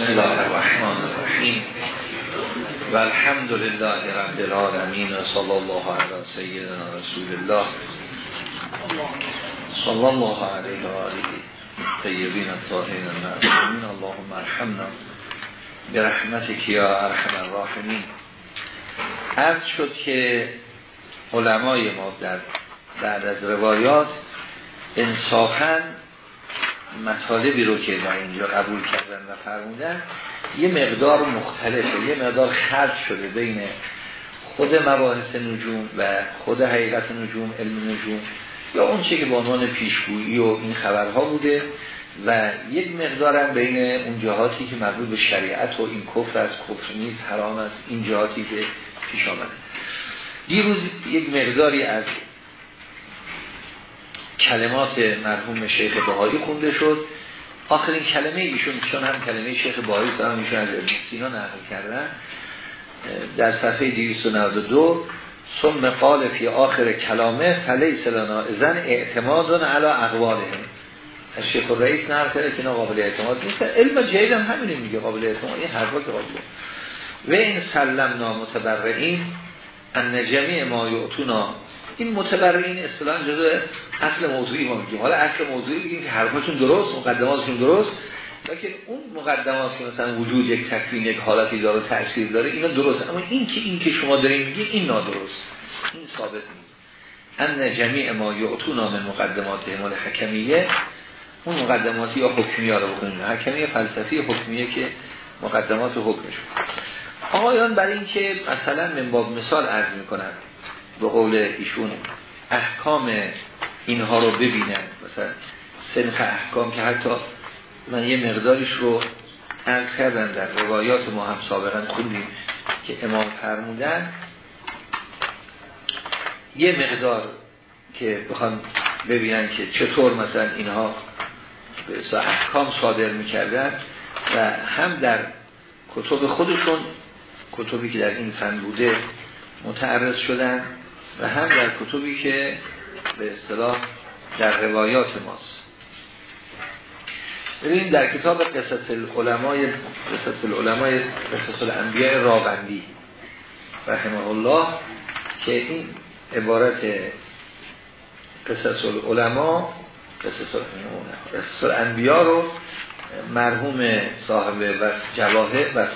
بسم الله الرحمن الرحیم و الحمد لله رب العالمین و صلی الله علی سیدنا رسول الله. صلی الله علیه و آله طیبین الطاهرین المعصومین. اللهم ارحمنا برحمتک یا ارحم الراحمین. عرض شد که علمای ما در بعد از روایات انصافاً مطالبی رو که در اینجا قبول کردن و فرمودن یه مقدار مختلفه یه مقدار خرج شده بین خود مباحث نجوم و خود حقیقت نجوم علم نجوم یا اون چه که به عنوان پیشگویی و این خبرها بوده و یک مقدارم بین اون جهاتی که مربوط به شریعت و این کفر از کفر نیست حرام است این جهاتی که پیش آمده. دیروز یک مقداری از کلمات مرحوم شیخ بهایی خونده شد. آخرین کلمه ایشون چون هم کلمه شیخ بهایی سلام ایشون از سینا نقل کردن در صفحه 292 ثم قال فی آخر کلامه فلیس لنا اذن اعتماد علی اقواله از شیخ رئیس نقل کرده که قابل اعتماد نیست علم جدید هم همینه میگه قابل اعتماد این حرفا که قابل و این سلمنا متبرعین ان جميع ما یعتونا این متبرعین اصطلاحا جزء اصل موضوعی ما میگیم. حالا اصل موضوعی بگیم که حرفاشون درست مقدماتشون درست لیکن اون مقدمات که مثلا وجود یک تکوین یک حالتی داره تاثیر داره اینا درست اما این که این که شما دارین میگین این نادرست. این ثابت نیست. ان جمیع ما یعطونا من مقدمات اعمال حکمیه. اون مقدماتی یا حکمیه رو بکنیم حکمیه فلسفی حکمیه که مقدمات حکمشون آقایان برای اینکه مثلا من باب مثال عرض می‌کنن به قول ایشون احکام اینها رو ببینن مثلا سنخ احکام که حتی من یه مقدارش رو عرض کردن در روایات ما هم سابقا خوندیم که امام فرمودن. یه مقدار که بخوان ببینن که چطور مثلا اینها به احکام صادر می‌کردن و هم در کتب خودشون کتبی که در این فن بوده متعرض شدن و هم در کتبی که به اصطلاح در روایات ماست. ببینیم در کتاب قصص العلمای قصص العلمای قصص الانبیاء راغندی رحمه الله که این عبارت قصص العلماء قصص الانبیاء رو مرحوم صاحب و جواهر و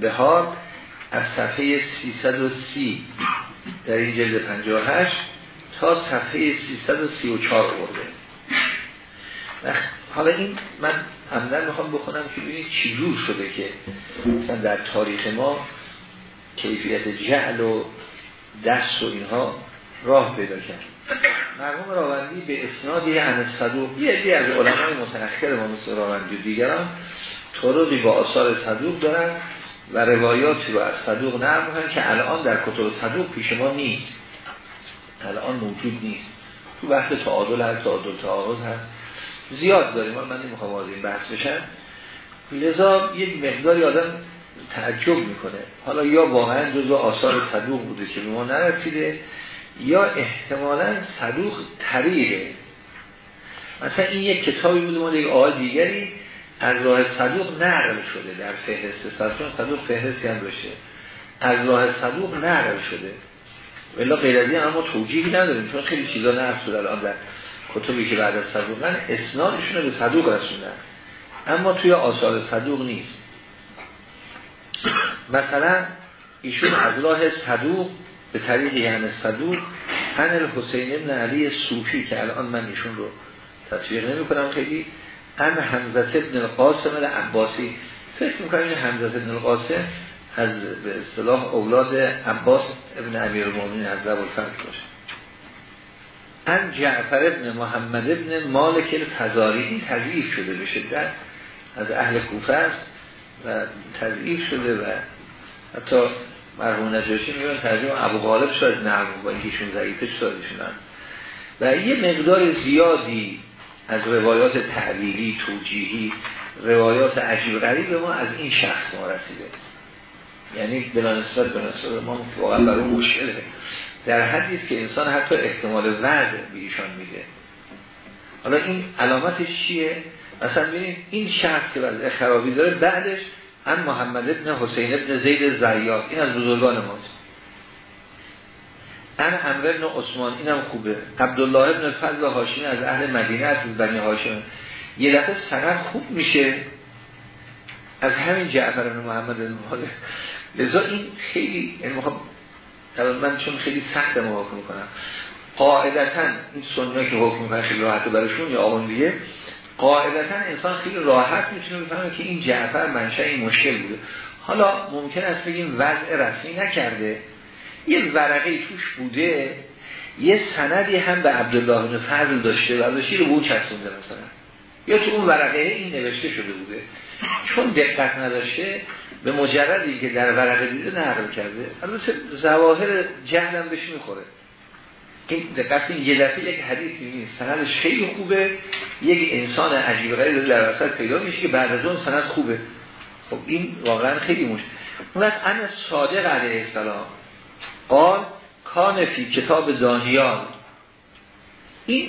بهار از صفحه 330 در این جلد 58 تا صفحه 334 برده حالا این من همدن می‌خوام بخونم که ببینید چی جور شده که مثلا در تاریخ ما کیفیت جعل و دست و اینها راه پیدا کرد. مرحوم راوندی به اسنادی عن صدوق یه عده از علمای متأخر ما مثل راوندی و دیگران طرقی با آثار صدوق دارن. و روایاتی رو از صدوق نقل که الان در کتب صدوق پیش ما نیست. الان موجود نیست. تو بحث تعادل هست تعادل تعارض هست. زیاد داریم من نمی‌خوام از این بحث بشم. لذا یک مقداری آدم تعجب می‌کنه. حالا یا واقعا جزو آثار صدوق بوده که به ما نرسیده یا احتمالا صدوق طریقه. مثلا این یک کتابی بوده ما یک آقای دیگری از راه صدوق نقل شده در فهرست چون صدوق فهرستی هم داشته از راه صدوق نقل شده. ولی غیر از اما توجیهی نداریم چون خیلی چیزا نقل شده الان در کتبی که بعد از صدوقن اسنادشون رو به صدوق رسوندن. اما توی آثار صدوق نیست. مثلا ایشون از راه صدوق به طریق یعنی صدوق هن الحسین ابن علی صوفی که الان من ایشون رو تطبیق نمی کنم خیلی ان حمزت ابن القاسم العباسی فکر می‌کنم این حمزت ابن القاسم از به اصطلاح اولاد عباس ابن امیر المومنین از الفتح باشه. ان جعفر ابن محمد ابن مالک الفزاری این تضعیف شده به شدت. از اهل کوفه است و تضعیف شده و حتی مرحوم نجاشی میگن ترجمه ابو غالب شاید نه با اینکهشون ضعیفه شدشونن و یه مقدار زیادی از روایات تعلیلی توجیهی روایات عجیب غریب ما از این شخص ما رسیده. یعنی بلا نسبت به نسبت ما واقعا برای مشکله. در حدیث که انسان حتی احتمال وعد به میده. حالا این علامتش چیه؟ مثلا ببینید این شخص که وضع خرابی داره بعدش هم محمد ابن حسین ابن زید زریاد این از بزرگان ماست. ان امر ابن عثمان اینم خوبه. عبدالله ابن فضل هاشمی از اهل مدینه از بنی هاشم. یه دفعه سند خوب میشه از همین جعفر ابن محمد الماله لذا این خیلی یعنی من چون خیلی سخت حکم کنم قاعدتا این سنه که حکم می‌کنه خیلی راحت برشون یا آقا دیگه. قاعدتا انسان خیلی راحت می‌تونه بفهمه که این جعفر منشأ این مشکل بوده. حالا ممکن است بگیم وضع رسمی نکرده. یه ورقه توش بوده یه سندی هم به عبدالله بن فضل داشته و ازشی رو بود چسبونده مثلا. یا تو اون ورقه این نوشته شده بوده. چون دقت نداشته به مجردی که در ورقه دیده نقل کرده البته ظواهر جهلم بهش می‌خوره. این دقت این یه دفعه یک حدیثی نیست سندش خیلی خوبه. یک انسان عجیب غریب در وسط پیدا میشه که بعد از اون سند خوبه. خب این واقعا خیلی مشکل. اون از ان صادق علیه السلام قال کان فی کتاب دانیال این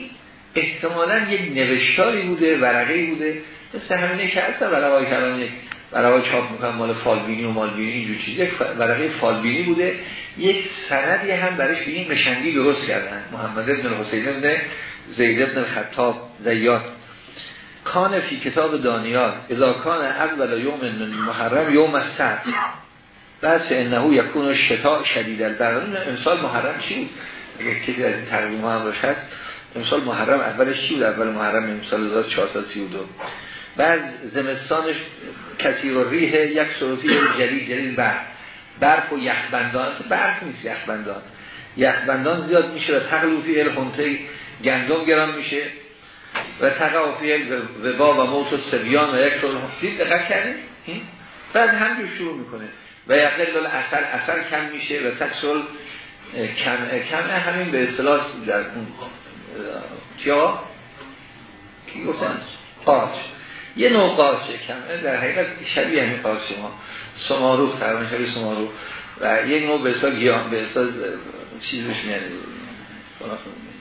احتمالا یک نوشتاری بوده ورقه بوده. مثل همینه که اصلا ورقه یک ورقه چاپ می‌کنم مال فالبینی و مالبینی اینجور چیز. یک ورقه فالبینی بوده. یک سندی هم برش به این قشنگی درست کردن. محمد ابن حسین ابن زید ابن الخطاب زیاد. کان فی کتاب دانیال اذا کان اول یوم محرم یوم السبت. بس انه یکون شتا شدید. در امسال محرم چی بود؟ اگر کسی از این تقویم هم باشد امسال محرم اولش چی بود؟ اول محرم امسال 1432 بعد زمستانش کسی رو ریه یک صروفی جلیل جلیل برف برف و یخبندان. برف نیست یخبندان. یخبندان زیاد میشه و تقلوفی الهنطه گندم گرام میشه و تقافی وبا و موت و سبیان و یک صروفی دقت کردیم بعد همجور شروع می‌کنه. و یقل اثر اثر کم میشه و تکسل کم کم همین به اصطلاح در اون کیا کی گفتن قارچ یه نوع قارچه کم در حقیقت شبیه همین قارچ ما سمارو تقریبا شبیه سمارو و یک نوع به اصطلاح گیاه به اصطلاح چیزش میاد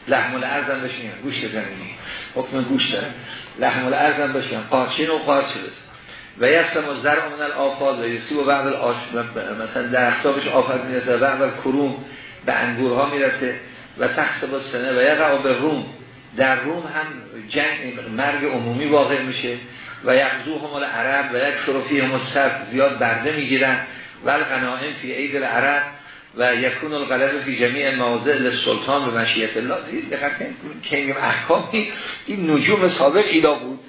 لحم الارض هم بشین گوشت زمینی. حکم گوشت داره. لحم الارض هم بشین قارچه نوع قارچه بس و یستم و زر من الافاد و یسی و بعد الاش مثلا در اختابش آفاد می‌رسه و بعد کروم به انگورها می‌رسه و تخت با سنه و یقع به روم. در روم هم جنگ مرگ عمومی واقع میشه و یقضو همال عرب و یک شرفی هم زیاد برده می‌گیرن. و القنائم فی عید العرب و یکون الغلب فی جمیع موضع سلطان به مشیت الله. دقیق که این احکامی این نجوم سابق ایلا بود.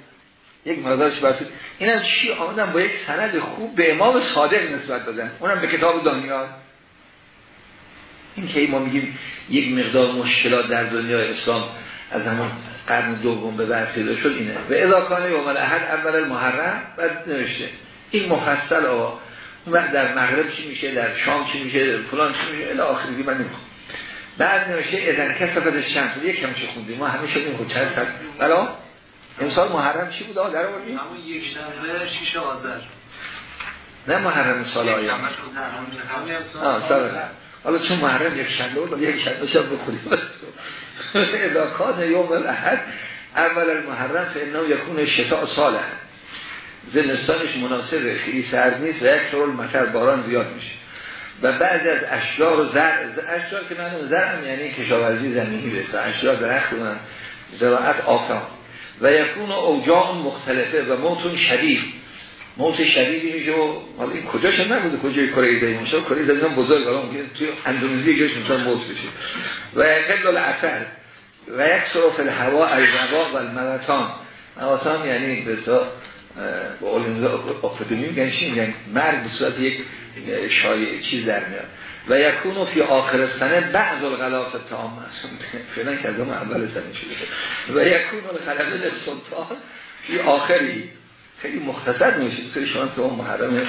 یک مقدارش برسید این از چی؟ آمدن با یک سند خوب به امام صادق نسبت دادن اونم به کتاب دانیال. این که ما میگیم یک مقدار مشکلات در دنیای اسلام از همون قرن دوم به بعد پیدا شد اینه. و اضاکانه یوم الاحد اول المحرم بعد نوشته. این مفصل آقا. اون در مغرب چی میشه؟ در شام چی میشه؟ فلان چی میشه؟ الی آخری من نمی‌خوام. بعد نوشته اذن کسفت شمس یک کم چه خوندیم ما خود چند سال بلا امسال محرم چی بود؟ آقا در آوردیم همون یک شنبه شیش آذر. نه محرم سال آینده. آه سال حالا چون محرم یک شنبه بود یک شنبه شب بخوریم اضاکات یوم الاحد اول المحرم فانه یکون شتاء ساله زمستانش مناسبه خیلی سرد نیست و یک سرول مطر باران زیاد میشه. و بعد از اشجار و زر اشجار که من زرم یعنی کشاورزی زمینی بسته اشجار درخت من زراعت آفام و یکون اوجاع مختلفه و موتون شدید. موت شدیدی میشه و حالا این کجاش نبوده؟ کجای کره زمین؟ میشه کره زمین بزرگ حالا ممکنه توی اندونزی جاش می‌تونه موت بشه. و قبل اثر. و یک صرف الهوا الزوا و الموتان موتان یعنی به با اولینزا افتادونی میگن چی؟ میگن مرگ به صورت یک شایع چیز در میاد. و یکونو فی آخر سنه بعض الغلاف تام فعلا که از اول سنه شده. و یکونو الغلاف سلطان فی آخری. خیلی مختصر میشه. خیلی شانس اون محرم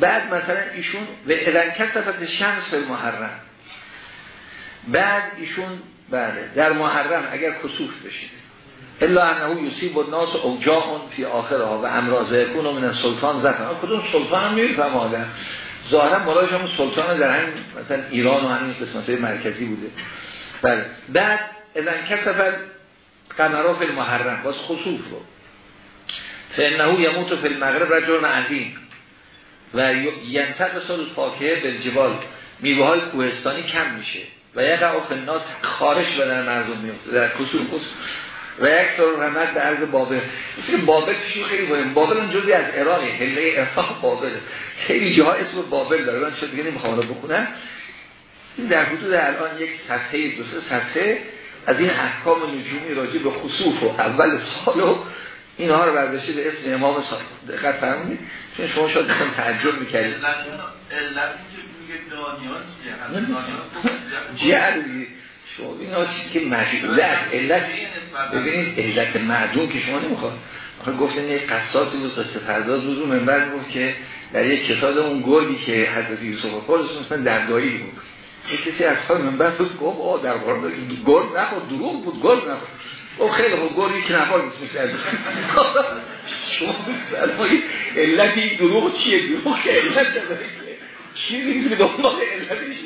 بعد مثلا ایشون و اذن کسفت شمس به محرم بعد ایشون بله در محرم اگر کسوف بشید الا انه یصیب الناس اوجاع فی آخرها و امراض یکون من سلطان زفن کدوم سلطان هم نمیفهم آدم. ظاهرا مرادش هم سلطان در همین مثلا ایران و همین قسمت مرکزی بوده. بله. بعد اذن کسفت قمرا فی المحرم. باز خصوف رو. فانه یموت فی المغرب رجل عظیم. و ینتق سال به جبال میوه های کوهستانی کم میشه. و یک فی الناس خارش بدن مردم میفته در کسور و یک طور رحمت به عرض بابل. مثل بابل پیشو خیلی باید بابل اون جزی از عراقی هله ارفاق بابل. خیلی جاها اسم بابل داره. من شد دیگه نمی‌خوام رو بخونم. این در حدود الان یک صفحه دو سه صفحه از این احکام نجومی راجع به خصوف و اول سال و اینها رو برداشته به اسم امام صادق دقت فرمودید؟ چون شما شاید بخون تعجب می‌کردید. جعلی شما این که مجبوله از علت ببینید علت معدوم که شما نمی‌خواد. آخه گفتن یک قصاصی بود قصه پرداز بود. رو منبر گفت که در یک کتاب اون گلی که حضرت یوسف خودش مثلا در دایی بود. یک کسی از حال منبر بود گفت آه در قرآن گل نخود دروغ بود گل نخود او خیلی خوب گل یک نفر بسم کرد شما بفرمایید علت دروغ چیه؟ دروغ که علت داره چیزی که دنبال علتش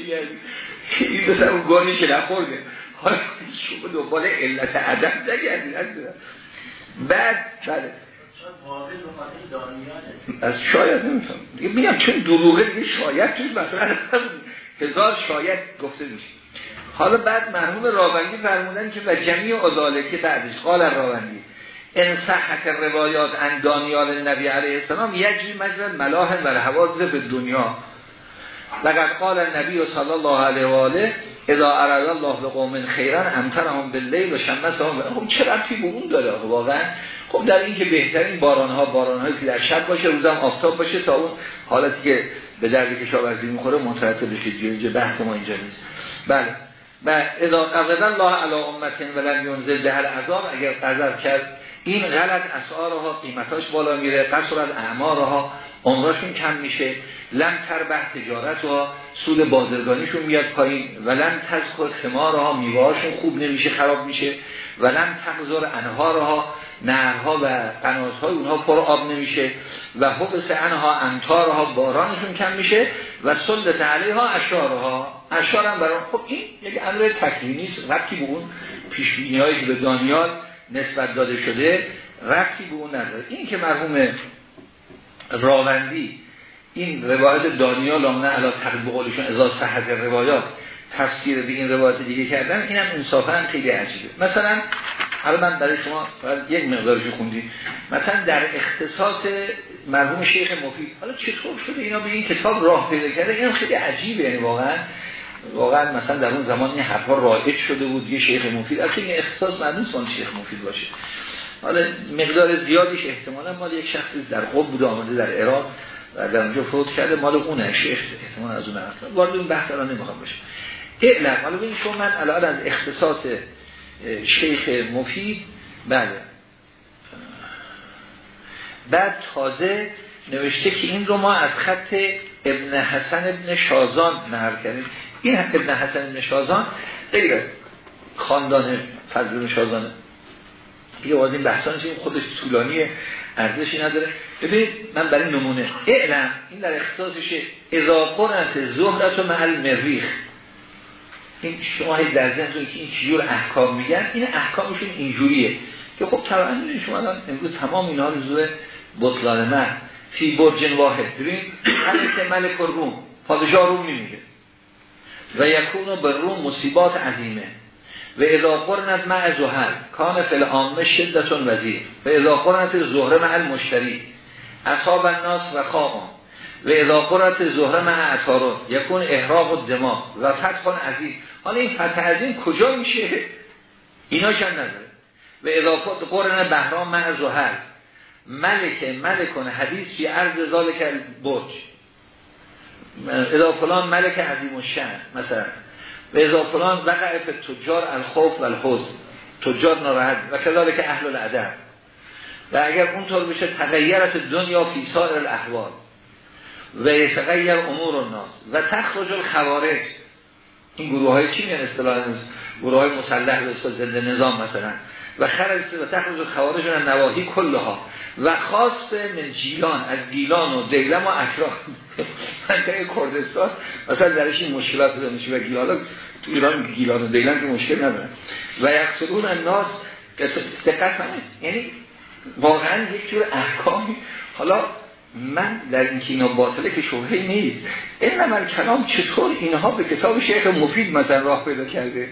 این مثلا اون گانی که نخورده. حالا شما دنبال علت عدم نگردید بعد بله. از شاید نمی‌تونم دیگه میگم چون دروغه دیگه شاید توش مثلا هزار شاید گفته میشه. حالا بعد مرحوم راوندی فرمودن که و جمعی ازاله که بعدش قال راوندی ان صحت روایات ان دانیال نبی علیه السلام یجری مجرد ملاحن و حوادث به دنیا. لقد قال النبی صلی الله علیه و آله اذا اراد الله به قوم خیرا امترهم باللیل و شمسهم خب چه ربطی به اون داره واقعا؟ خب در این که بهترین باران ها باران هایی که در شب باشه روزم آفتاب باشه تا اون حالتی که به درد کشاورزی می‌خوره مترتب بشه جه بحث ما اینجا نیست. بله. و اذا قضد الله علی امت ولم ینزل به عذاب اگر قذر کرد این غلط اسعارها قیمتاش بالا میره قصر از اعمارها عمرشون کم میشه. لم تربح تجارت ها سود بازرگانیشون میاد پایین و لم تزخور خمارها میوهاشون خوب نمیشه خراب میشه و لم تغذر انهارها نهرها و قناتهای اونها پر آب نمیشه و حبس انها انتارها بارانشون کم میشه و سلط علیها اشارها اشار هم برای خب این یک امر تکلیمی نیست ربطی به اون پیشبینی هایی به دانیال نسبت داده شده ربطی به اون نداره. این که مرحوم راوندی این روایت دانیال آمنه علا تقریب قولشون ازا صحت روایات تفسیر به این روایت دیگه کردن اینم انصافا خیلی عجیبه. مثلا حالا من برای شما فقط یک مقدارشو خوندیم. مثلا در اختصاص مرحوم شیخ مفید حالا چطور شده اینا به این کتاب راه پیدا کرده؟ این خیلی عجیبه یعنی واقعا واقعا مثلا در اون زمان این حرفا رایج شده بود یه شیخ مفید. اصلا این اختصاص معنی اون شیخ مفید باشه. حالا مقدار زیادیش احتمالا مال یک شخصی در قب بوده آمده در عراق. و در اونجا فوت کرده مال اونه شیخ احتمال از اون اصلا وارد این بحث الان نمی‌خوام بشه اعلم حالا ببین شما من الان از اختصاص شیخ مفید بله. بعد تازه نوشته که این رو ما از خط ابن حسن ابن شازان نهر کردیم. این ابن حسن ابن شازان خیلی خاندان فضل ابن شازانه. دیگه واضح این بحثانش این خودش طولانیه. ارزشی نداره. ببینید من برای نمونه. اعلم این در اختصاصشه اذا قرنت زهرت و محل مریخ. این شما در ذهنتون که این چجور احکام میگن این احکامشون اینجوریه. که خب طبعا شما امروز تمام اینا رو زور بطلان من فی برجن واحد. ببین که ملک روم. پادشاه روم نمیگه. و یکونو به روم مصیبات عظیمه. و اذا قرنت مع زهر. کان فل عامه شدتون وزیر. و اذا قرنت زهره مع المشتری. اصاب الناس و خواهم و اذا قرنت زهره مع عطارون یکون احراق و دماغ. و فتح عظیم حالا این فتح عظیم کجا میشه؟ اینا هم نداره. و اذا قرن بهرام مع زهر. ملک ملکون حدیث فی عرض ذالک برج اذا فلان ملک عظیم الشن مثلا. و اذا فلان وقع تجار الخوف و الحزن. تجار ناراحت. و که اهل الادب. و اگر اونطور بشه تغییرت دنیا فی سایر الاحوال. و یتغیر امور الناس. و تخرج الخوارج. این گروه های چی میان؟ اصطلاح گروه های مسلح به زنده نظام مثلا. و خرج و تخرج الخوارج و نواهی کلها. و خاص من جیلان از گیلان و دیلم و اکرام منطقه کردستان مثلا درش این مشکلات پیدا میشه و گیلان تو ایران گیلان و دیلم که مشکل ندارن و یقصدون الناس دقت یعنی واقعا یک جور احکامی. حالا من در این کینا باطله که شبهه نیست. این نمال کلام چطور اینها به کتاب شیخ مفید مثلا راه پیدا کرده؟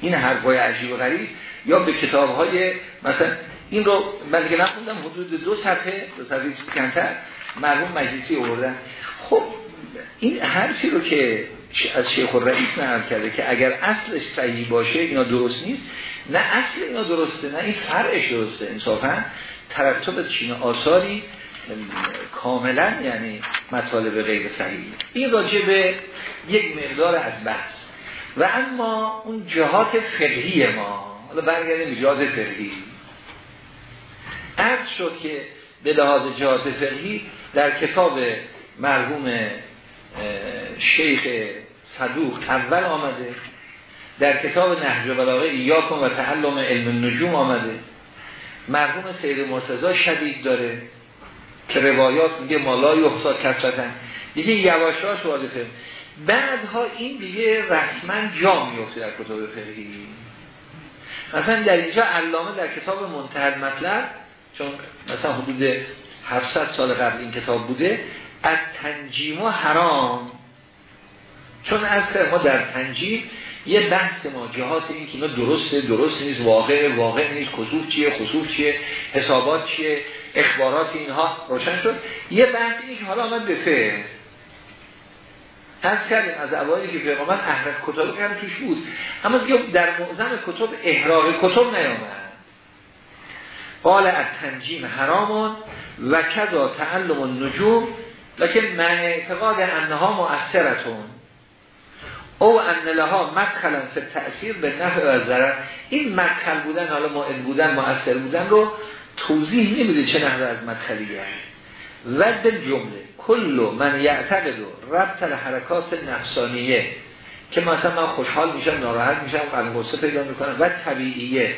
این حرفای عجیب و غریب. یا به کتاب های مثلا این رو من دیگه نخوندم حدود دو صفحه دو صفحه کمتر مرحوم مجلسی آوردن. خب این حرفی رو که از شیخ الرئیس نقل کرده که اگر اصلش صحیح باشه اینا درست نیست. نه اصل اینا درسته نه این فرعش درسته انصافا. ترتب چین آثاری کاملا یعنی مطالب غیر صحیح. این راجع به یک مقدار از بحث. و اما اون جهات فقهی ما حالا برگردیم جهات فقهی عرض شد که به لحاظ جهات فقهی در کتاب مرحوم شیخ صدوق اول آمده در کتاب نهج بلاغه ایاکم و تعلم علم النجوم آمده. مرحوم سید مرتضی شدید داره که روایات میگه مالای احساد کسرتن دیگه یواشاش واضحه. بعدها این دیگه رسما جا میفته در کتاب فقهی مثلا در اینجا علامه در کتاب منتهد مطلب چون مثلا حدود 700 سال قبل این کتاب بوده از تنجیم و حرام. چون از ما در تنجیم یه بحث ما جهات این که درسته درست نیست واقع واقع نیست خصوف چیه خصوف چیه حسابات چیه اخبارات اینها روشن شد. یه بحث اینه که حالا آمد به فعل از کردیم از اولی که پیغمبر احرق کتاب کردن توش بود. اما در معظم کتب احراق کتب نیامد. قال از تنجیم حرامان و کذا تعلم النجوم لکن من اعتقاد انها مؤثرتون. او ان لها مدخلا فی تأثیر به نفع و ضرر. این مدخل بودن حالا مؤثر بودن مؤثر بودن رو توضیح نمیده چه نحوه از مدخلیه. و به جمله کل من یعتقد و ربط حرکات نفسانیه که مثلا من خوشحال میشم ناراحت میشم قلب پیدا می‌کنم و طبیعیه.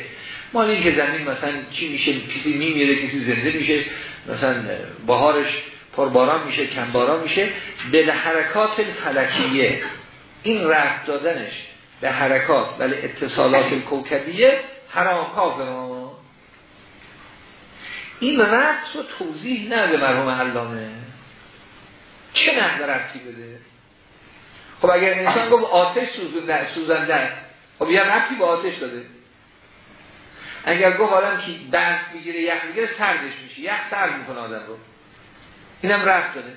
مالی که زمین مثلا چی میشه کسی میمیره کسی زنده میشه مثلا بهارش پرباران میشه کمباران میشه به حرکات فلکیه این رفت دادنش به حرکات ولی اتصالات کوکبیه حرام کافر این رفت رو توضیح نده مرحوم علامه. چه نحوه رفتی بده؟ خب اگر انسان گفت آتش سوزنده است خب یه رفتی با آتش داده. اگر گفت آدم که برف بگیره یخ بگیره سردش میشه. یخ سرد می‌کنه آدم رو. اینم رفت داده.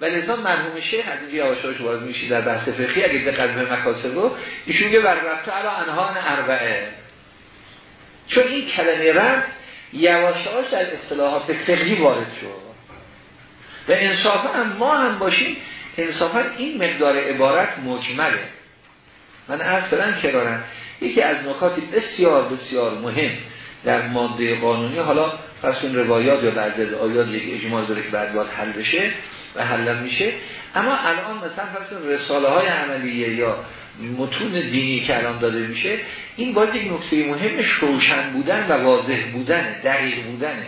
و لذا مرحوم شیخ از اینجا یواشاش وارد میشه در بحث فقهی. اگه دقت به مکاسب رو ایشون میگه بر رفت علا انهان اربعه. چون این کلمه رفت یواشاش در اصطلاحات فقهی وارد شد. و انصافا ما هم باشیم انصافا این مقدار عبارت مجمله. من اصلا کرارم یکی از نکاتی بسیار بسیار مهم در ماده قانونی حالا پس این روایات یا بعضی آیات یک اجماع داره که بعد باید حل بشه و حل میشه. اما الان مثلا پس رساله های عملیه یا متون دینی که الان داده میشه این باید یک نکته مهمش روشن بودن و واضح بودن دقیق بودنه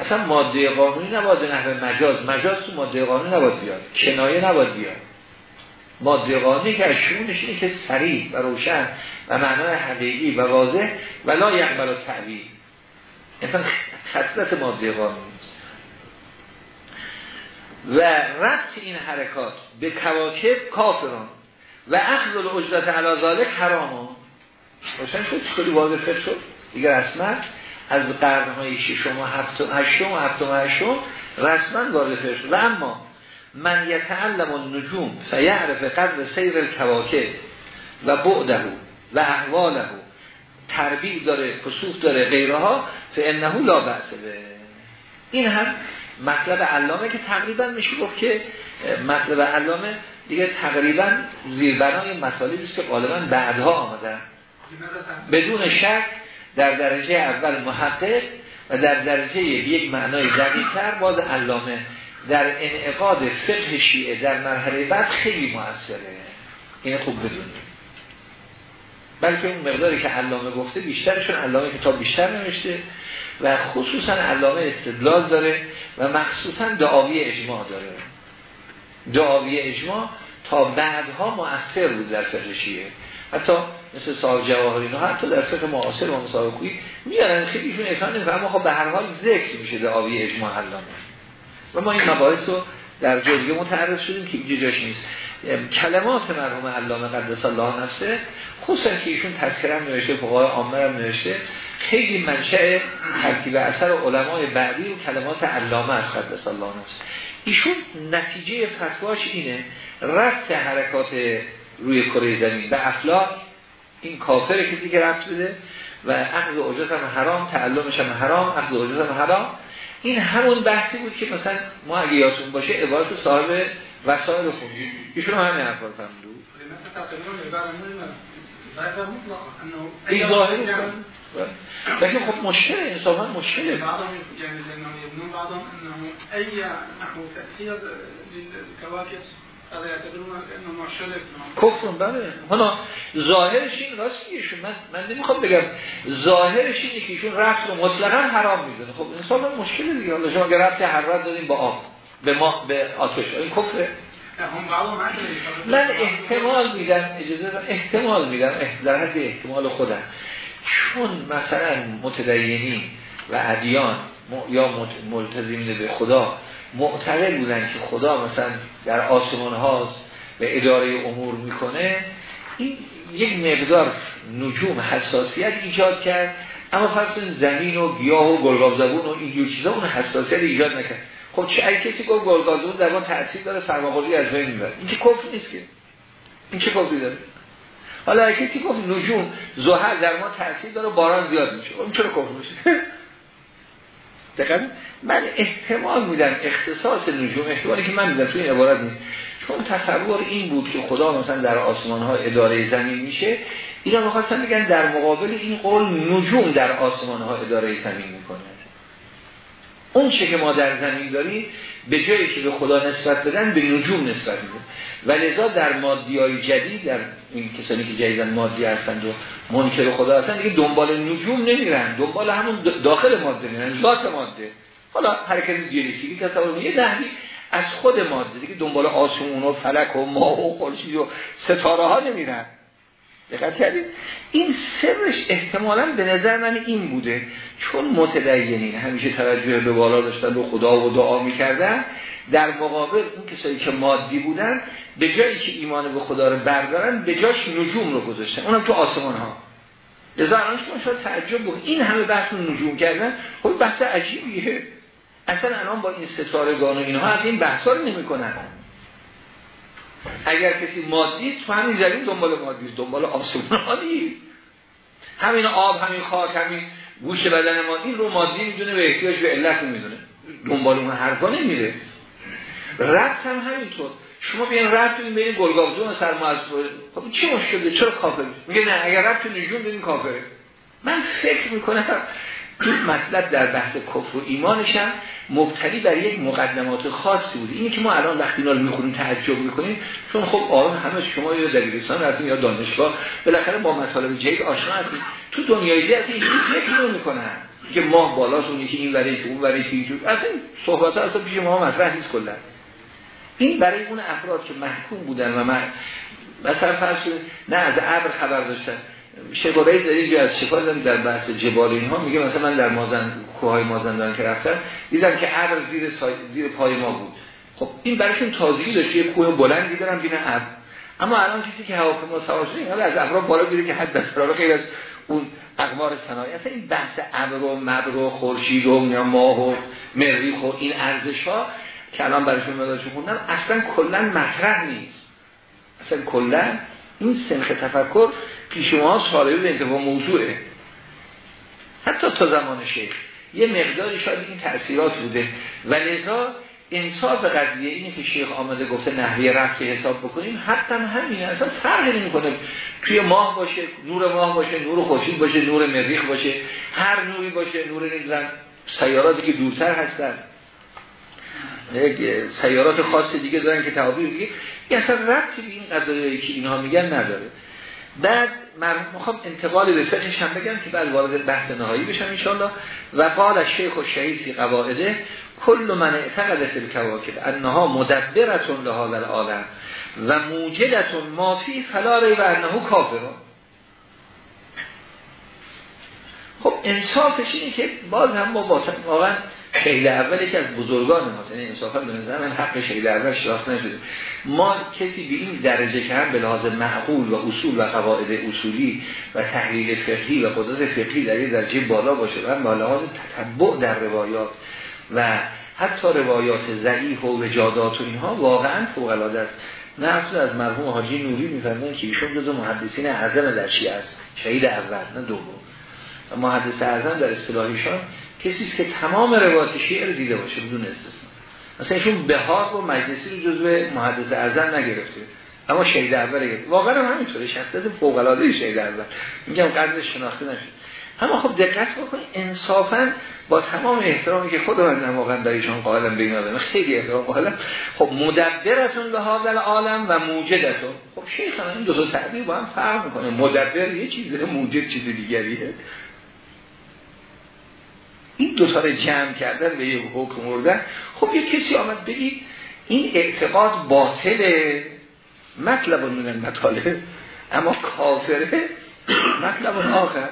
اصلا ماده قانونی نباید نحوه مجاز. مجاز تو ماده قانونی نباید بیاد. کنایه نباید بیاد. ماده قانونی که از شونش اینه که سریع و روشن و معنای حقیقی و واضح و لا یقبل تعبیر اصلا خصلت ماده قانونی. و ربط این حرکات به کواکب کافران. و اخذ الاجرت علی ذلك حرام. روشن شد؟ کلی واضح شد؟ دیگر اصلا از قرنهای ششم و هفتم هشتم و هفتم و هشتم رسما واضح شد. و اما من یتعلم النجوم فیعرف قدر سیر الکواکب و بعده و احواله تربیع داره کسوف داره غیرها فانه لا بأس به. این هم مطلب علامه که تقریبا میشه گفت که مطلب علامه دیگه تقریبا زیربنای مطالبی است که غالبا بعدها آمدن. بدون شک در درجه اول محقق و در درجه یک معنای دقیقتر باز علامه در انعقاد فقه شیعه در مرحله بعد خیلی موثره. این خوب بدونید. بلکه اون مقداری که علامه گفته بیشترشون علامه کتاب بیشتر نوشته و خصوصا علامه استدلال داره و مخصوصا دعاوی اجماع داره. دعاوی اجماع تا بعدها مؤثر بود در فقه شیعه. حتی مثل صاحب جواهر اینا حتی در فقه معاصر و مسابقی میارن خیلی ایشون نمیفهم اما خب به هر حال ذکر میشه دعاوی اجماع علامه و ما این مباحث رو در جلگه متعرض شدیم که اینجا جاش نیست. کلمات مرحوم علامه قدس الله نفسه خصوصا که ایشون تذکرم نوشته فقهای عامه هم نوشته خیلی منشأ ترکیب اثر علمای بعدی و کلمات علامه از قدس الله نفسه. ایشون نتیجه فتواش اینه. رفت حرکات روی کره زمین. به اخلاق این کافر کسی که رفت بده و عقد اجاز هم حرام تعلمش هم حرام عقد اجاز هم حرام. این همون بحثی بود که مثلا ما اگه یادتون باشه عبارت صاحب وسایل خوندیم. ایشون همین حرفا فهمید این ظاهری لكن خب مشكلة انصافا مشكلة بعضهم يعني لانهم يبنون بعضهم انه اي نحو تاثير للكواكب هذا يعتبرون انه معشلة کفر بله. حالا ظاهرش این راست ایشون من من نمی‌خوام بگم ظاهرش اینه که ایشون رفت رو مطلقا حرام می‌دونه خب انصافا مشکل دیگه. حالا شما اگه رفت حرارت دادیم با آب به ما به آتش. این کفره. من احتمال میدم اجازه احتمال میدم. در حد احتمال خودم. چون مثلا متدینی و ادیان یا ملتزمین به خدا معتقد بودن که خدا مثلا در آسمان هاست به اداره امور می‌کنه این یک مقدار نجوم حساسیت ایجاد کرد. اما فرض زمین و گیاه و گلگاف زبون و اینجور چیزا اون حساسیت ایجاد نکرد. خب چه اگه کسی گفت گلگاف زبون در تاثیر داره سرماخوردی از بین می‌بره. این که کفر نیست که؟ این چه کفری داره؟ حالا کسی گفت نجوم زحل در ما تاثیر داره باران زیاد میشه. اون چرا کفر میشه دقیقا. من احتمال میدم اختصاص نجوم احتمالی که من میدم توی این عبارت نیست. چون تصور این بود که خدا مثلا در آسمان ها اداره زمین میشه اینا می‌خواستن بگن در مقابل این قول نجوم در آسمان ها اداره زمین می‌کنه اون چه که ما در زمین داریم به جایی که به خدا نسبت بدن به نجوم نسبت میدن و لذا در مادی های جدید در این کسانی که جدیدن مادی هستند و منکر خدا هستند دیگه دنبال نجوم نمیرن. دنبال همون داخل ماده میرن ذات ماده. حالا حرکت دیالیتیکی تصور یه نحوی از خود ماده. دیگه دنبال آسمون و فلک و ماه و خورشید و ستاره ها نمیرن. دقت کردید؟ این سرش احتمالا به نظر من این بوده. چون متدینین همیشه توجه به بالا داشتن و خدا و دعا می‌کردن در مقابل اون کسایی که مادی بودن به جایی که ایمان به خدا رو بردارن به جاش نجوم رو گذاشتن. اونم تو آسمان ها لذا الان شما تعجب بود این همه بحث نجوم کردن خب بحث عجیبیه. اصلا الان با این ستارگان و اینها از این بحثا رو نمی‌کنن. اگر کسی مادی تو همین زمین دنبال مادی دنبال آسمانی. همین آب همین خاک همین گوش بدن ما این رو مادی می‌دونه به احتیاج به علت می‌دونه. دنبال اون حرفا نمیره. ربط هم همینطور. شما بیان ربط بین گلگاوزون و سرماز خب چی مشکله چرا کافر میگه نه اگر ربط نجوم بدین کافره. من فکر می‌کنم این مطلب در بحث کفر و ایمانش هم مبتلی بر یک مقدمات خاصی بود. اینی که ما الان وقتی اینا رو می‌خونیم تعجب می‌کنیم چون خب آن همه شما یا دبیرستان رفتین یا دانشگاه بالاخره با مطالب جدید آشنا هستید تو دنیای دیگه اینجوری فکر نمی‌کنن که ماه بالاست اون یکی این وری که اون وری که اینجور. اصلا صحبت ها اصلا پیش ما مطرح نیست کلا. این برای اون افراد که محکوم بودن و من مثلا فرض نه از ابر خبر داشتن. شبابه داری جو از شفا در بحث جبال اینها. میگه مثلا من در مازن کوهای مازندران که رفتم دیدم که ابر زیر, زیر پای ما بود. خب این برایشون تازگی داشت یه کوه بلندی دارم بینه ابر. اما الان کسی که هواپیما سوار شده حالا از ابرا بالا گیره که حد دسترا غیر از اون اقمار صنایع. اصلا این بحث ابر و مبر و خورشید و ماه و مریخ و این ارزش ها که الان برایشون مدارشون خوندن اصلا کلا مطرح نیست. اصلا کلا این سنخ تفکر پیش ما ساله به انتفاع موضوعه. حتی تا زمان شیخ. یه مقداری شاید این تأثیرات بوده. و لذا انصاف قضیه اینه که شیخ آمده گفته نحوی رفت حساب بکنیم. حتی همینه اصلا فرقی نمی کنه توی ماه باشه نور ماه باشه نور خورشید باشه نور مریخ باشه هر نوری باشه نور نمی‌دونم سیاراتی که دورتر هستن. سیارات خاص دیگه دارن که تعابیر دیگه اصلا ربطی به این قضایی که اینها میگن نداره. بعد من می‌خوام انتقال به فقهش هم بگم که بعد وارد بحث نهایی بشم انشاءالله. و قال شیخ و شهید فی قواعده کل من اعتقد فی الكواکب انها مدبرتون لها در عالم و موجدتون مافی فلا ریب انه خب انصافش اینه که باز هم ما واقعا شهید اول که از بزرگان ما یعنی انصافا به نظر من حق شهید اول شناخته نشده. ما کسی به این درجه که هم به لحاظ معقول و اصول و قواعد اصولی و تحلیل فقهی و قدرت فقهی در یه درجه بالا باشه و به لحاظ تتبع در روایات و حتی روایات ضعیف و وجادات و اینها واقعا فوق العاده است. نه از مرحوم حاجی نوری میفرمایند که ایشون جزو محدثین اعظم در شیعه است. شهید اول نه دوم. محدث اعظم در اصطلاحشان کسی که تمام روایات شیعه رو دیده باشه بدون استثنا مثلا ایشون بهار و مجلسی رو جزو محدث اعظم نگرفته. اما شهید اول گرفت واقعا هم همینطوره. شخصیت فوق العاده شهید اول. میگم قدرش شناخته نشد اما خب دقت بکنید انصافا با تمام احترامی که خود من واقعا در ایشان قائلم بین آدم خیلی احترام قائلم. خب مدبرتون به هذا عالم و موجدتون. خب شیخ این دو تا تعبیر با هم فرق می‌کنه. مدبر یه چیزه موجد چیز دیگریه. این دو تا جمع کردن به یک حکم بردن خب یه کسی آمد بگید این اعتقاد باطله مطلب من المطالب اما کافره مطلب آخر.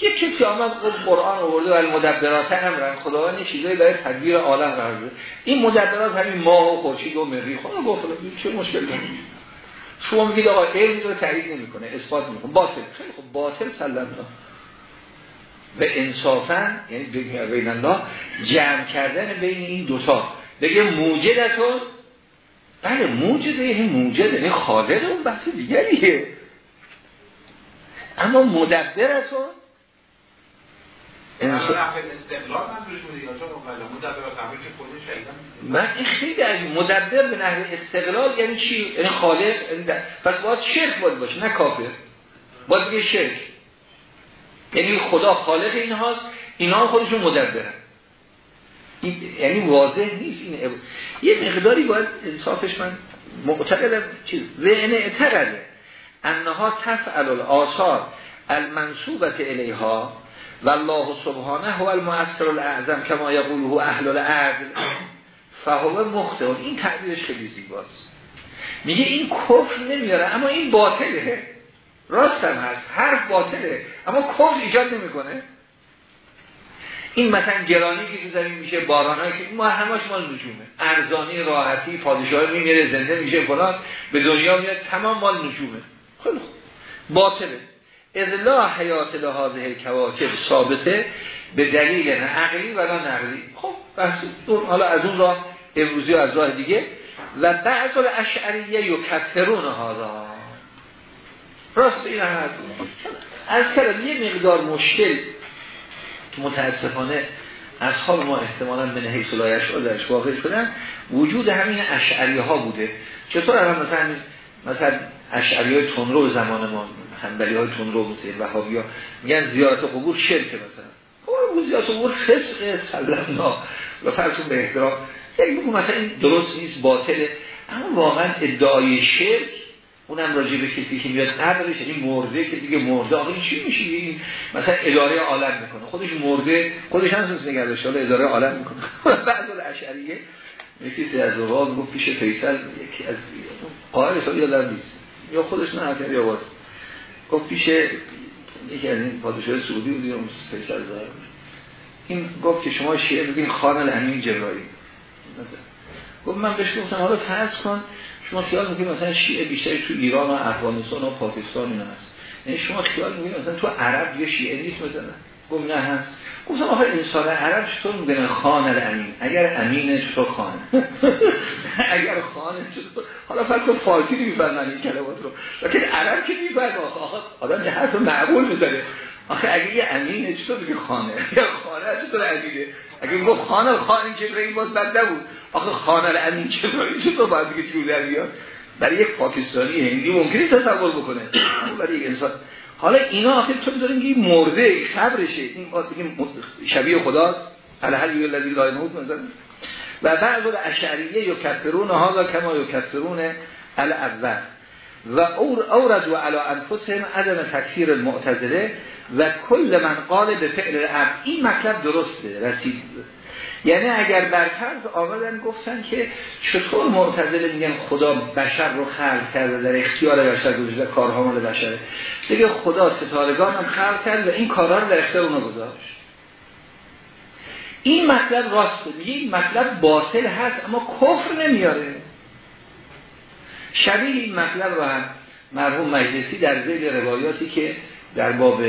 یه کسی آمد گفت قرآن آورده و المدبرات امرن خداوند یه چیزایی برای تدبیر عالم قرار این مدبرات همین ماه و خورشید و مریخ خب گفت چه مشکل داره؟ شما میگید آقا علم رو تایید نمی‌کنه اثبات می‌کنه باطل. خیلی خب باطل سلام و انصافا یعنی بین الله جمع کردن بین این دوتا بگه موجدتون بله موجده یعنی موجد یعنی خالق اون بحث دیگریه. اما مدبرتون من این خیلی از مدبر به نحو استقلال یعنی چی؟ یعنی خالق یعنی پس باید شرک باید باشه نه کافر. باید بگه شرک. یعنی خدا خالق این هاست اینا خودشون مدبرن. یعنی واضح نیست این یه مقداری باید انصافش من معتقدم چیز ذهن اعتقده. انها تفعل الاثار المنصوبت الیها و الله سبحانه هو المؤثر الاعظم کما یقوله اهل العدل فهو مخته این تعبیرش خیلی زیباست. میگه این کفر نمیاره اما این باطله. راست هم هست. حرف باطله. اما کفر ایجاد نمی‌کنه. این مثلا گرانی که زمین میشه بارانایی که ما همش مال نجومه. ارزانی راحتی پادشاه میمیره زنده میشه فلان. به دنیا میاد تمام مال نجومه. خیلی خوب. باطله. لا حیات لحاظه کواکب ثابته به دلیل عقلی و نه نقلی. خب بحث حالا از اون راه امروزی از راه دیگه. و بعض اشعریه یو کفرون هادا راست این هست. از کلم یه مقدار مشکل متاسفانه اصحاب ما احتمالا به حیث لایش درش واقع شدن وجود همین اشعری ها بوده. چطور هم مثلا مثلا اشعری های تنرو زمان ما هنبلی های تنرو مثل وحابی ها میگن زیارت قبور شرک مثلا. خب زیارت قبور فسق سلمنا. و فرسون به احترام. یعنی بگو مثلا این درست نیست باطله. اما واقعا ادعای شرک اونم راجع به کسی که میاد قبرش یعنی مرده که دیگه مرده. آقا این چی میشه این مثلا اداره عالم می‌کنه. خودش مرده خودش هم سوس نگه داشته اداره عالم می‌کنه. بعد اشعریه یکی از اوقات گفت پیش فیصل یکی از قائل سال یادم نیست. یا خودش نه کرد یا باز. گفت پیش یکی از این پادشاه سعودی بود فیصل زهر. این گفت که شما شیعه بگین خان الامین جبرائیل. گفت من بهش گفتم حالا فرض کن شما خیال می‌کنید مثلا شیعه بیشتری تو ایران و افغانستان و پاکستان اینا هست. یعنی شما خیال می‌کنید مثلا تو عرب یه شیعه نیست مثلا؟ گفت نه. هست گفتم آخه انسان عرب چطور میگن خان الامین؟ اگر امینه چطور خانه؟ اگر خانه چطور؟ حالا فرق کن فارسی می‌فهمن این کلمات رو. لیکن عرب که می‌فهمه. آخه آدم که حرف معقول می‌زنه. آخه اگه یه امینه چطور میگه خانه؟ یا خانه چطور امینه اگه میگه خانه خانه چه این باز بد نبود. آخه خانه امین چطور چطور باید بگه جور در بیاد برای یک پاکستانی هندی ممکنه تصور بکنه. برای یک انسان. حالا اینا آخر تو داریم که مرده خبرشه این شبیه خدا الهل یو الذی لا یموت مثلا. و بعض اشعریه یکفرون هذا کما یکفرون الاول. و اورد و علی انفسهم عدم تکفیر المعتزله و کل من قال به فعل العبد. این مطلب درسته. رسید. یعنی اگر برفرض آمدن گفتن که چطور معتزله میگن خدا بشر رو خلق کرده در اختیار بشر گذاشته کارها مال بشره. دیگه خدا ستارگان هم خلق کرد و این کارها رو در اختیار اونها گذاشت. این مطلب راسته میگه این مطلب باطل هست اما کفر نمیاره. شبیه این مطلب رو هم مرحوم مجلسی در زیل روایاتی که در باب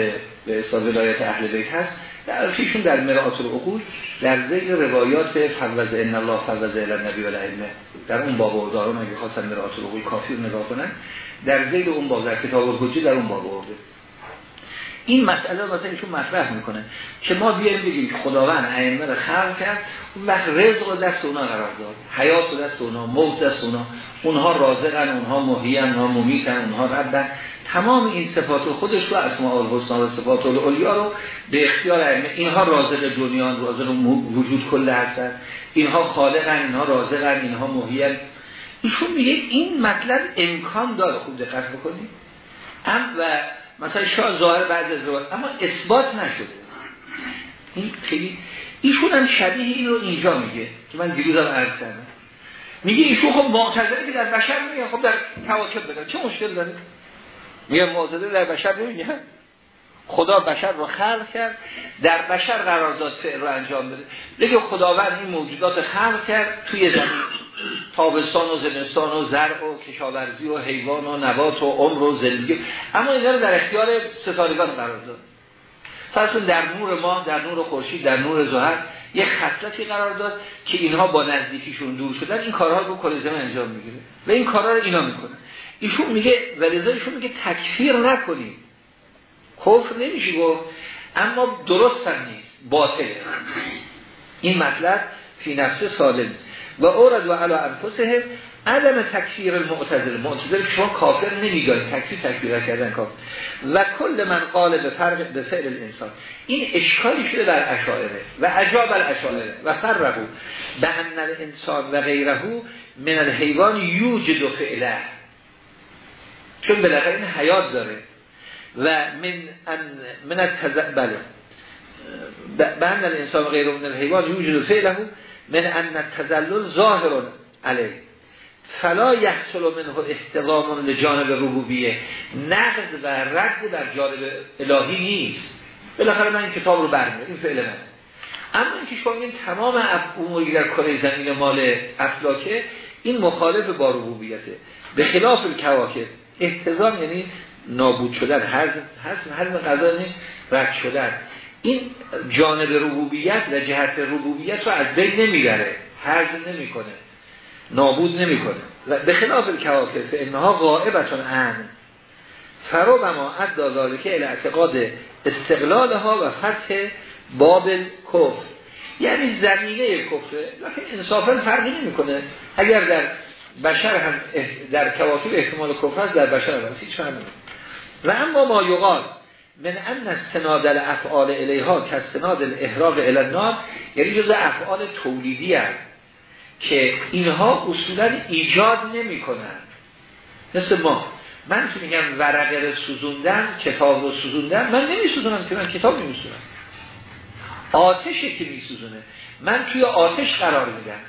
به اصلا ولایت اهل بیت هست در فیشون در مرآت العقول در زیل روایات فوز ان الله فوز الى النبی و الائمه. در اون باب ارداران اگه خواستن مرآت العقول کافی رو نگاه کنن در زیل اون باب در کتاب الحجه در اون باب ارده این مسئله رو مثلا ایشون مطرح می‌کنه که ما بیایم بگیم که خداوند ائمه رو خلق کرد وقت رزق رو دست اونا قرار داد حیات رو دست اونا موت دست اونا. اونها رازقن اونها مهیان اونها ممیتن اونها ربن. تمام این صفات خودش رو اسماء الحسنا و صفات العلیا رو به اختیار ائمه اینها رازق دنیا رازق وجود کله هستن اینها خالقن اینها رازقن اینها مهیان ایشون میگه این مطلب امکان داره. خوب دقت بکنید. ام و مثلا شاه ظاهر بعد از اما اثبات نشده. این خیلی ایشون هم شبیه این رو اینجا میگه که من دیروزم عرض کردم. میگه ایشون خب معتزله که در بشر میگه خب در کواکب بدن. چه مشکل داره؟ میگه معتزله در بشر نمیگه. خدا بشر رو خلق کرد در بشر قرار داد فعل رو انجام بده. دیگه خداوند این موجودات خلق کرد توی زمین. تابستان و زمستان و زرع و کشاورزی و حیوان و نبات و عمر و زندگی. اما این رو در اختیار ستارگان قرار داد. فرض در نور ما در نور خورشید در نور زهر یک خصلتی قرار داد که اینها با نزدیکیشون دور شدن. این کارها رو کل زمین انجام می‌گیره. و این کارها رو اینا می‌کنه ایشون میگه و ایشون میگه تکفیر نکنید کفر نمیشه گفت. اما درست هم نیست باطله. این مطلب فی نفس سالم. و اورد و علا انفسه عدم تکفیر المعتزله معتزله شما کافر نمیگن تکفیر تکفیر کردن کافر. و کل من قال به فرق به فعل الانسان. این اشکالی شده در اشاعره. و عجاب الاشاعره و فرقو. به ان الانسان و غیره من الحیوان یوجد فعله. چون بالاخره این حیات داره. و من ان من التز... بله. بند الانسان غیر من الحیوان یوجد فعله. من ان التزلل ظاهر علیه. فلا یحصل منه احتضام لجانب ربوبیه. نقد و رد بر جانب الهی نیست. بالاخره من کتاب رو برمیارم این فعل من. اما اینکه شما این تمام اموری در کره زمین مال افلاکه این مخالف با ربوبیته. به خلاف الکواکب. احتضام یعنی نابود شدن. هر هر قضا یعنی رد شدن. این جانب ربوبیت و جهت ربوبیت رو از بین نمی‌بره. هرز نمی‌کنه. نابود نمی‌کنه. و به خلاف الکوافر انها غائبتون ان. فرو ما ادda ذالک ال اعتقاد استقلال ها و فتح باب کفر یعنی زمینه کفره لیکن انصافا فرقی نمی‌کنه. اگر در بشر هم در کوافر احتمال کفر در بشر هم هیچ فرقی و اما ما یقال من ان استناد الافعال الیها که استناد الاحراق الی النار یعنی جز افعال تولیدی هست که اینها اصولا ایجاد نمی کنن مثل ما. من که میگم ورقه رو سوزوندم کتاب رو سوزوندم من نمی سوزونم که من کتاب نمی سوزونم آتشه که می سوزونه من توی آتش قرار میدم.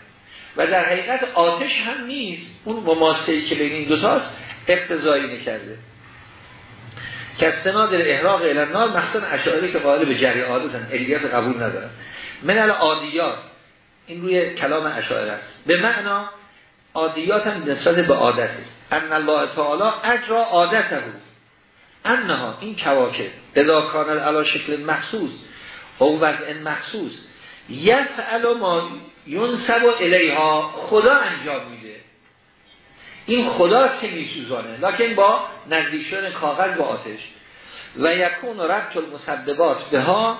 و در حقیقت آتش هم نیست. اون مماسهی که بین این دوتاست اقتضایی نکرده که استناد احراق الانار مخصوصا اشعاری که قائل به جری عادتن. الیت قبول ندارن. من العادیات. این روی کلام اشاعره است. به معنا عادیات هم نسبت به عادته ان الله تعالی اجرا عادته. انها این کواکب اذا کان علا شکل مخصوص او وضع مخصوص یفعل ما ینسب الیها خدا انجام میده. این خداست که میسوزانه. لکن با نزدیک شدن کاغذ با آتش. و یکون ربط المسببات به ها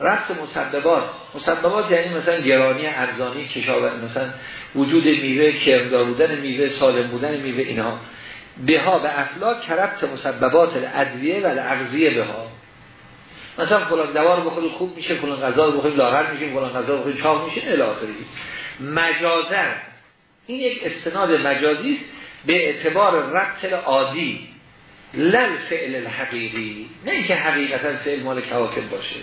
ربط مسببات. مسببات یعنی مثلا گرانی ارزانی کشاورز مثلا وجود میوه کرمدار بودن میوه سالم بودن میوه اینها. به ها به افلاک کربت مسببات ادویه و اغذیه به ها مثلا فلان دوا رو بخورید خوب میشه فلان غذا رو بخورید لاغر میشه فلان غذا رو بخورید چاق میشه الی آخری مجازن این یک استناد مجازی است. به اعتبار ربط عادی. لل فعل الحقیقی. نه اینکه حقیقتا فعل مال کواکب باشه.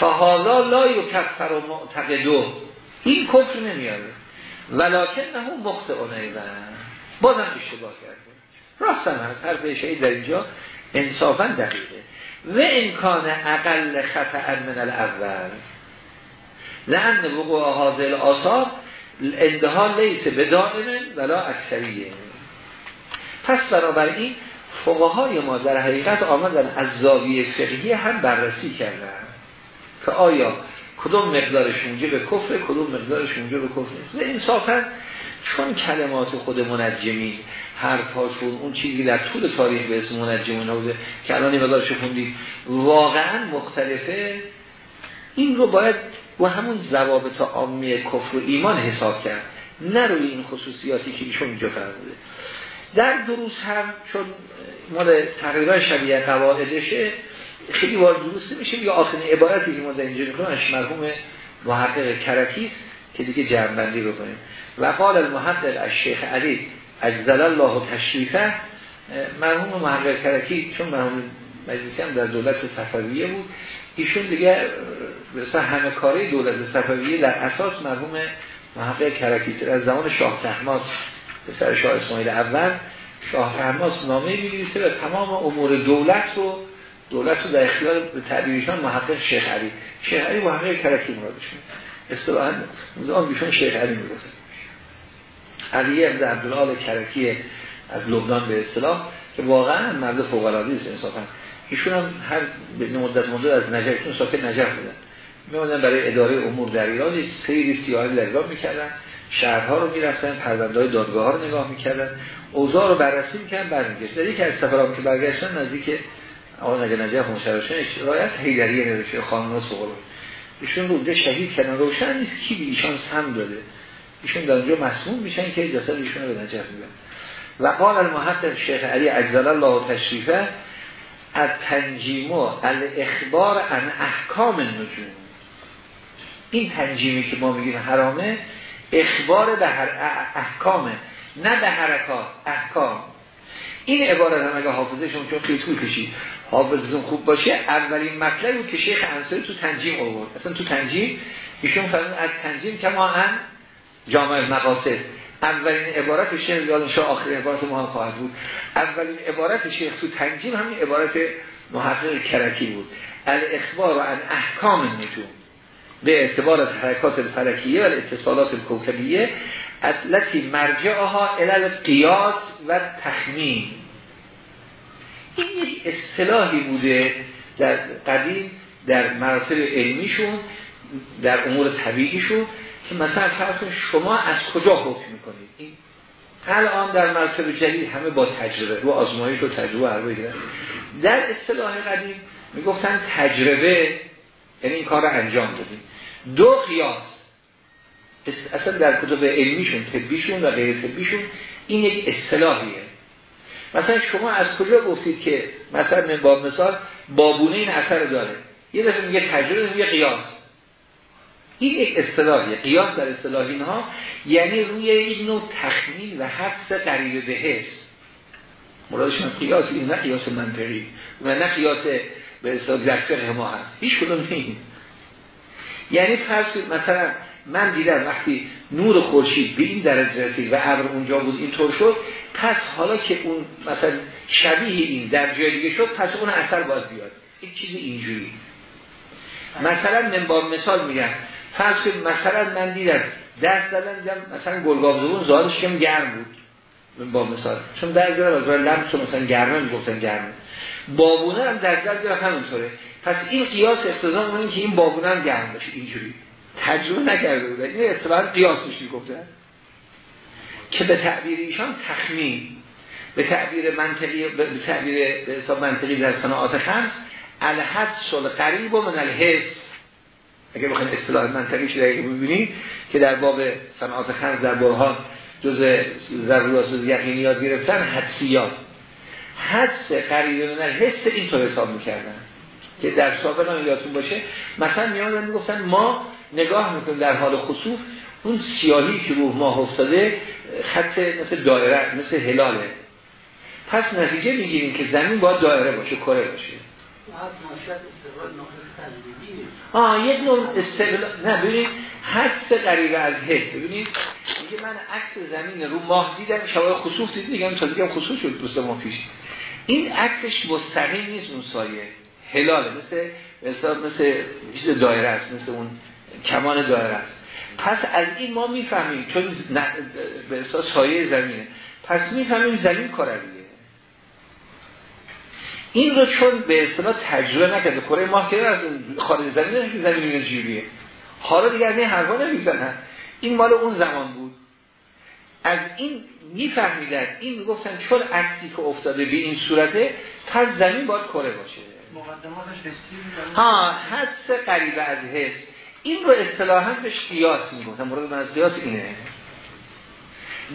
فهالا لا یکفر و معتقدو این کفر نمیاره. ولکن نه مخت اونیدن بازم اشتباه کرده. راست هم هست. حرف شهید در اینجا انصافا دقیقه. و امکان اقل خطا من الاول لعن وقوع حاضر آثار اندها لیس به دائمن ولا اکثریه. پس بنابراین فقهای ما در حقیقت آمدن از زاویه فقهی هم بررسی کردن که آیا کدوم مقدارش موجب کفر کدوم مقدارش موجب کفر نیست. و انصافا چون کلمات خود منجمین حرفاشون اون چیزی در طول تاریخ به اسم منجمین بوده که الان مقدارش خوندید واقعا مختلفه. این رو باید و همون ضوابط عامی کفر و ایمان حساب کرد نه روی این خصوصیاتی که ایشون اینجا فرموده. در دروس هم چون مال تقریبا شبیه قواعدشه خیلی وارد دروس نمیشه. یا آخرین عبارتی که ما در اینجا می‌کنم مرحوم محقق کرکی که دیگه جمعبندی بکنیم. و قال المحقق از شیخ علی اجزل الله تشریفه مرحوم محقق کرکی چون مرحوم مجلسی هم در دولت صفویه بود ایشون دیگه مثلا همه کاری دولت صفویه در اساس مرحوم محقق کرکی از زمان شاه تحماس سر شاه اسماعیل اول شاه تحماس نامه می‌نویسه و تمام امور دولت رو دولت رو در اختیار به تعبیرشان محقق شیخ علی. محقق کرکی مرادشون اصطلاحا اون بیشون شیخ علی می‌گفتن. علی ابن عبدالله کرکی از لبنان به اصطلاح که واقعا مرد فوق العاده است انصافا. ایشون هم هر مدت مدت از نجف اون ساکن نجف بودن. میموندن برای اداره امور در ایران سیری سیاهی در ایران می‌کردن. شهرها رو می‌رفتن پرونده های دادگاه رو نگاه می‌کردن. اوضاع رو بررسی می‌کردن برمیگشت در یکی از سفرام که برگشتن نزدیک آقا نجف نجف مشرشن رایت حیدریه نوشته خانم سغلو ایشون رو اونجا شهید کردن. روشن نیست کی به ایشان سم داده. ایشون در اونجا مسموم میشن که جسد ایشون رو به نجف می‌برن و قال المحقق شیخ علی اجزل الله تشریفه از تنجیم و اخبار ان احکام نجوم این تنجیمی که ما میگیم حرامه اخبار به احکامه نه به حرکات احکام. این عبارت هم اگه حافظشون چون خیلی طول کشید حافظتون خوب باشه اولین مطلبی بود که شیخ انصاری تو تنجیم آورد. اصلا تو تنجیم ایشون فرمود از تنجیم کما هم جامعه مقاصد. اولین عبارت شیخ یادن شاه آخر عبارت ما هم خواهد بود. اولین عبارت شیخ تو تنجیم همین عبارت محقق کرکی بود. الاخبار عن احکام النجوم. به اعتبار حرکات الفلکیه و اتصالات الکوکبیه اطلتی مرجعها الال قیاس و تخمین این یک اصطلاحی بوده در قدیم در مراتب علمیشون در امور طبیعیشون. که مثلا فرض شما از کجا حکم می‌کنید؟ این الان در مرتب جدید همه با تجربه رو آزمایش و تجربه هر در اصطلاح قدیم می‌گفتن تجربه یعنی این کار رو انجام دادیم. دو قیاس اصلا در کتب علمیشون طبیشون و غیر طبیشون این یک اصطلاحیه. مثلا شما از کجا گفتید که مثلا من با مثال بابونه این اثر داره؟ یه دفعه میگه تجربه میگه قیاس. این یک اصطلاحیه. قیاس در اصطلاح اینها یعنی روی این نوع تخمین و حدس قریب به حس مرادشون قیاس این نه قیاس منطقی و نه قیاس به اصطلاح در ما هست. هیچ کدوم نیست. یعنی فرض مثلا من دیدم وقتی نور خورشید به این درجه رسید و ابر اونجا بود اینطور شد پس حالا که اون مثلا شبیه این در جای دیگه شد پس اون اثر باز بیاد. یک چیز اینجوری. مثلا من با مثال میگم فرض مثلا من دیدم دست دادم دیدم مثلا گلگاف زبون ظاهرش کم گرم بود. با مثال چون در جای از لمس مثلا گرمه می‌گفتن گرمه. بابونه هم در جای همونطوره پس این قیاس اقتضا اون که این بابونه هم گرم باشه اینجوری. تجربه نکرده بودن. این اصطلاح قیاس میشه گفتن. که به تعبیر ایشان تخمین به تعبیر منطقی به تعبیر به حساب منطقی در صناعات خمس الحد سل قریب و من الحس. اگه بخواید اصطلاح منطقی که ببینید که در باب صناعات خمس در برهان جز ضرورات و یقینیات گرفتن حدسیات. حدس قریب من الحس اینطور حساب می‌کردن که در سابق یادتون باشه. مثلا میان می‌گفتن ما نگاه می‌کنیم در حال خصوص اون سیاهی که روح ماه افتاده خط مثل دایره مثل هلاله. پس نتیجه می‌گیریم که زمین باید دایره باشه کره باشه. آه یک نوع استقلال نه ببینید حس غریبه از حس. ببینید میگه من عکس زمین رو ماه دیدم شبای خصوص دیدم میگم تا دیگه خصوص شد دوست ما پیش. این عکسش مستقیم نیست اون سایه. هلاله مثل مثل مثل چیز دایره است مثل اون کمان دایره است. پس از این ما می‌فهمیم چون به سایه زمینه. پس می‌فهمیم زمین کرویه این رو چون به اصطلاح تجربه نکرده. کره ماه که از خارج زمین که زمین جیبیه. حالا دیگه از این حرفا نمی‌زنن. این مال اون زمان بود. از این میفهمیدن این می‌گفتن چون عکسی که افتاده به این صورته پس زمین باید کره باشه. مقدماتش ها حدس قریب از حس. این رو اصطلاحا به قیاس می‌گفتن. مورد من از قیاس اینه.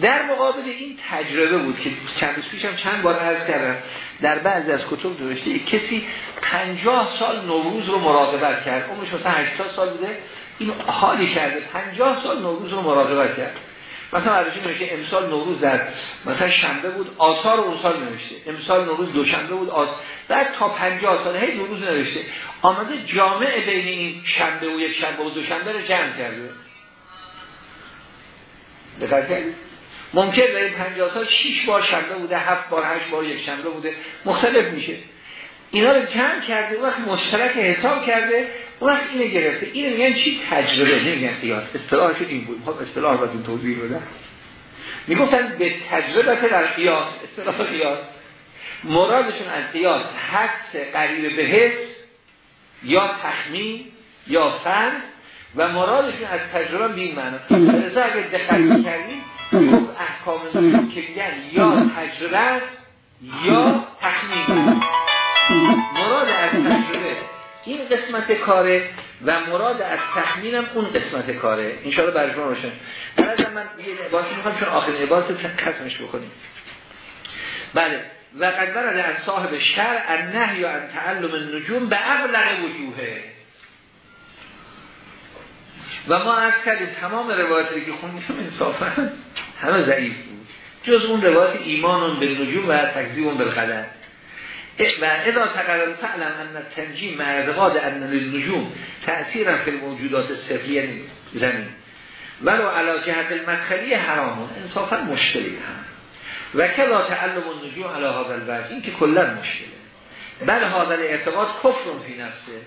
در مقابل این تجربه بود که چند روز پیشم چند بار عرض کردم در بعضی از کتب نوشته کسی 50 سال نوروز رو مراقبت کرد. عمرش مثلا 80 سال بوده. این حالی کرده 50 سال نوروز رو مراقبت کرد. مثلا عرضی نوشته امسال نوروز در مثلا شنبه بود آثار اون سال نوشته. امسال نوروز دوشنبه بود آثار بعد تا 50 سال هی نوروز نوشته. آمده جامع بین این شنبه و یک شنبه و دوشنبه رو جمع کرده. دقت ممکن در این 50 سال 6 بار شنبه بوده 7 بار 8 بار یک شنبه بوده. مختلف میشه. اینا رو جمع کرده وقت مشترک حساب کرده اون وقت اینو گرفته. اینو میگن چی؟ تجربه. نمیگن قیاس اصطلاحش این بود. خب اصطلاح رو توضیح بدم می‌گفتن به تجربه در قیاس اصطلاح قیاس مرادشون از قیاس حدس قریب به حس یا تخمین یا فرض. و مرادشون از تجربه به این معنی. لذا اگر دقت کردیم احکام که میگن یا تجربه یا تخمین مراد از تجربه این قسمت کاره و مراد از تخمینم اون قسمت کاره. انشاءالله برجمان روشن. بعد من یه عبارتی می‌خوام چون آخرین عبارت ختمش بکنیم. بله. و قد ورد از صاحب شرع النهی و ان تعلم النجوم به اغلق وجوهه. و ما از کردیم تمام روایاتی که خوندیم انصافا همه ضعیف بود. جز اون روایت ایمان به نجوم و تکذیب بالقدر و اذا تقرر تعلم ان تنجیم معرضقاد ان للنجوم تأثیرا فی الموجودات سفلی زمین. ولو علا جهت المدخلی حرامون. انصافا مشکلی هم. و کلا تعلم النجوم علی هذا الوجه این که کلا مشکله. بل هذا اعتقاد کفر فی نفسه.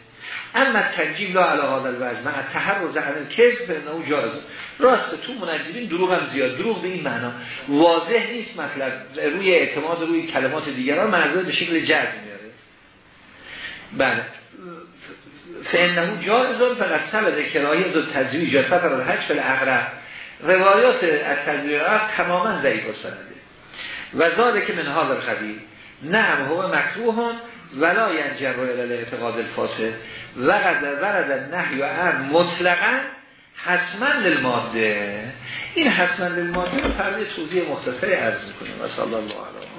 اما تنجیم لا علی هذا الوجه مع تحرز عن الكذب فانه جایز راست تو منجمین دروغ هم زیاد دروغ به این معنا. واضح نیست مطلب روی اعتماد روی کلمات دیگران منظور به شکل جزم میاره. بله. فانه جایز فقط سبب کرایه دو تزویج یا سفر الحج فل اقرب روایات از تزویج تماما ضعیف سنده و زاده که من هذا الخبیر نعم هو مکروه ولا ینجر رو الى اعتقاد الفاسد ورد ورد نهی و امر مطلقا حسما للماده. این حسما للماده رو فرده توضیح مختصری عرض می‌کنیم. و صلی الله علیه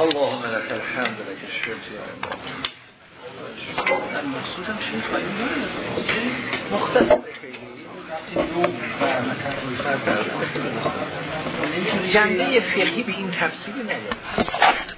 اللهم لك الحمد لك الشكر يا شيخ مختصر. جنبه فقهی به این تفسیری نداره